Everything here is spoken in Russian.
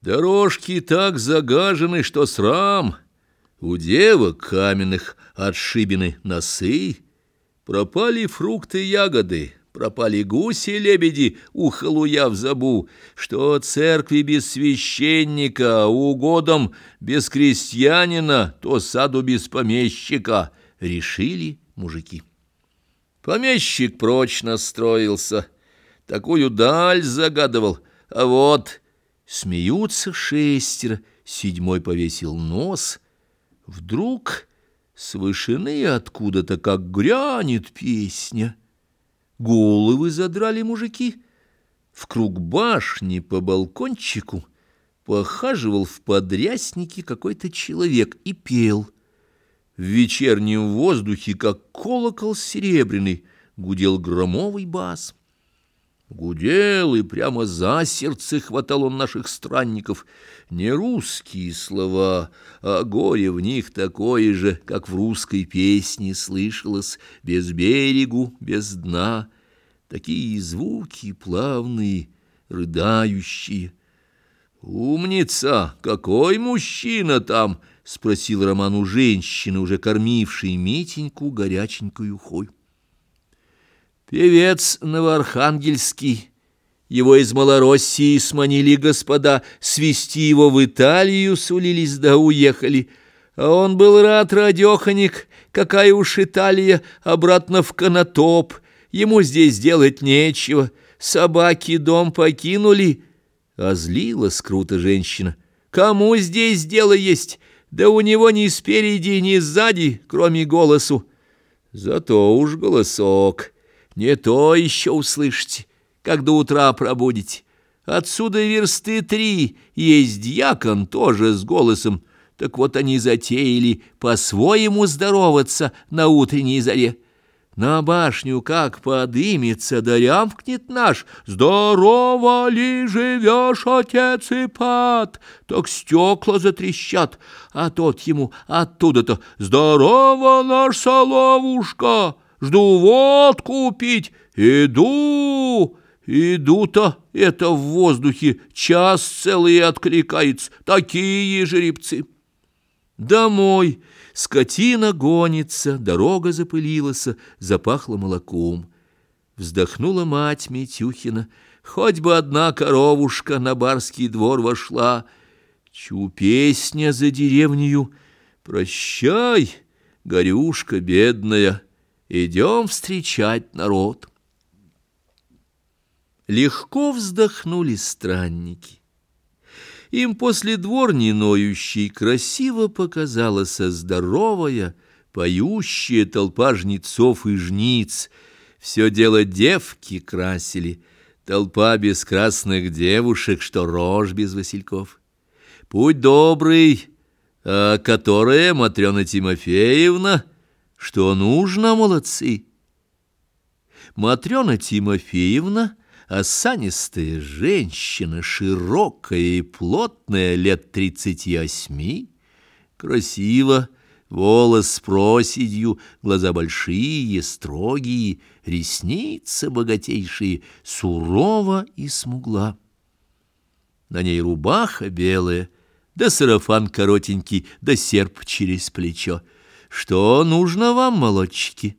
Дорожки так загажены, что срам. У девок каменных отшибены носы. Пропали фрукты и ягоды, пропали гуси и лебеди у халуя в забу, что церкви без священника, угодом без крестьянина, то саду без помещика, решили мужики. Помещик прочно строился, такую даль загадывал, а вот... Смеются шестеро, седьмой повесил нос. Вдруг с вышины откуда-то как грянет песня. Головы задрали мужики. В круг башни по балкончику похаживал в подряснике какой-то человек и пел. В вечернем воздухе, как колокол серебряный, гудел громовый бас. Гудел, и прямо за сердце хватал он наших странников. Не русские слова, а горе в них такое же, как в русской песне слышалось, без берегу, без дна. Такие звуки плавные, рыдающие. «Умница! Какой мужчина там?» — спросил Роман у женщины, уже кормившей Митеньку горяченькую хой. Певец новоархангельский. Его из Малороссии сманили господа, свести его в Италию сулились да уехали. А он был рад, радеханик, какая уж Италия, обратно в Конотоп. Ему здесь делать нечего, собаки дом покинули. А злилась круто женщина. Кому здесь дело есть? Да у него ни спереди, ни сзади, кроме голосу. Зато уж голосок. Не то еще услышите, как до утра пробудете. Отсюда версты три, есть дьякон тоже с голосом. Так вот они затеяли по-своему здороваться на утренней заре. На башню как подымется, да рявкнет наш «Здорово ли живешь, отец Ипат?» Так стекла затрещат, а тот ему оттуда-то «Здорово, наш соловушка!» Жду водку пить, иду, иду-то это в воздухе, час целый откликается, такие жеребцы. Домой. Скотина гонится, дорога запылилась, запахло молоком. Вздохнула мать Митюхина, хоть бы одна коровушка на барский двор вошла. Чу песня за деревнею, прощай, горюшка бедная, Идем встречать народ. Легко вздохнули странники. Им после дворни ноющей красиво показалась здоровая, поющая толпа жнецов и жниц. Все дело девки красили, толпа без красных девушек, что рожь без васильков. Путь добрый, а которая Матрена Тимофеевна — что нужно, молодцы? Матрена Тимофеевна, осанистая женщина, широкая и плотная, лет тридцати восьми, красиво, волос с проседью, глаза большие, строгие, ресницы богатейшие, сурова и смугла. На ней рубаха белая, да сарафан коротенький, да серп через плечо. Что нужно вам, молодчики?